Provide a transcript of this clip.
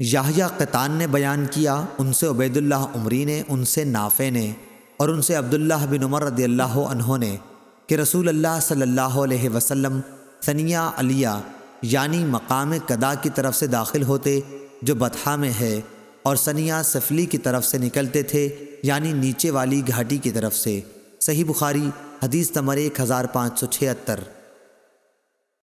یاہیا قطان نے بیان کیا، ان سے عبید اللہ عمری نے، ان سے نافع نے اور ان سے عبداللہ بن عمر رضی اللہ عنہ نے کہ رسول اللہ صلی اللہ علیہ وسلم ثنیہ علیہ یعنی مقام قدا کی طرف سے داخل ہوتے، جو بطحہ میں ہے اور ثنیہ سفلی کی طرف سے نکلتے تھے یعنی نیچے والی گھاٹی کی طرف سے۔ صحیح بخاری، حدیث نمبر ایک ہزار پانچ سو چھہتر۔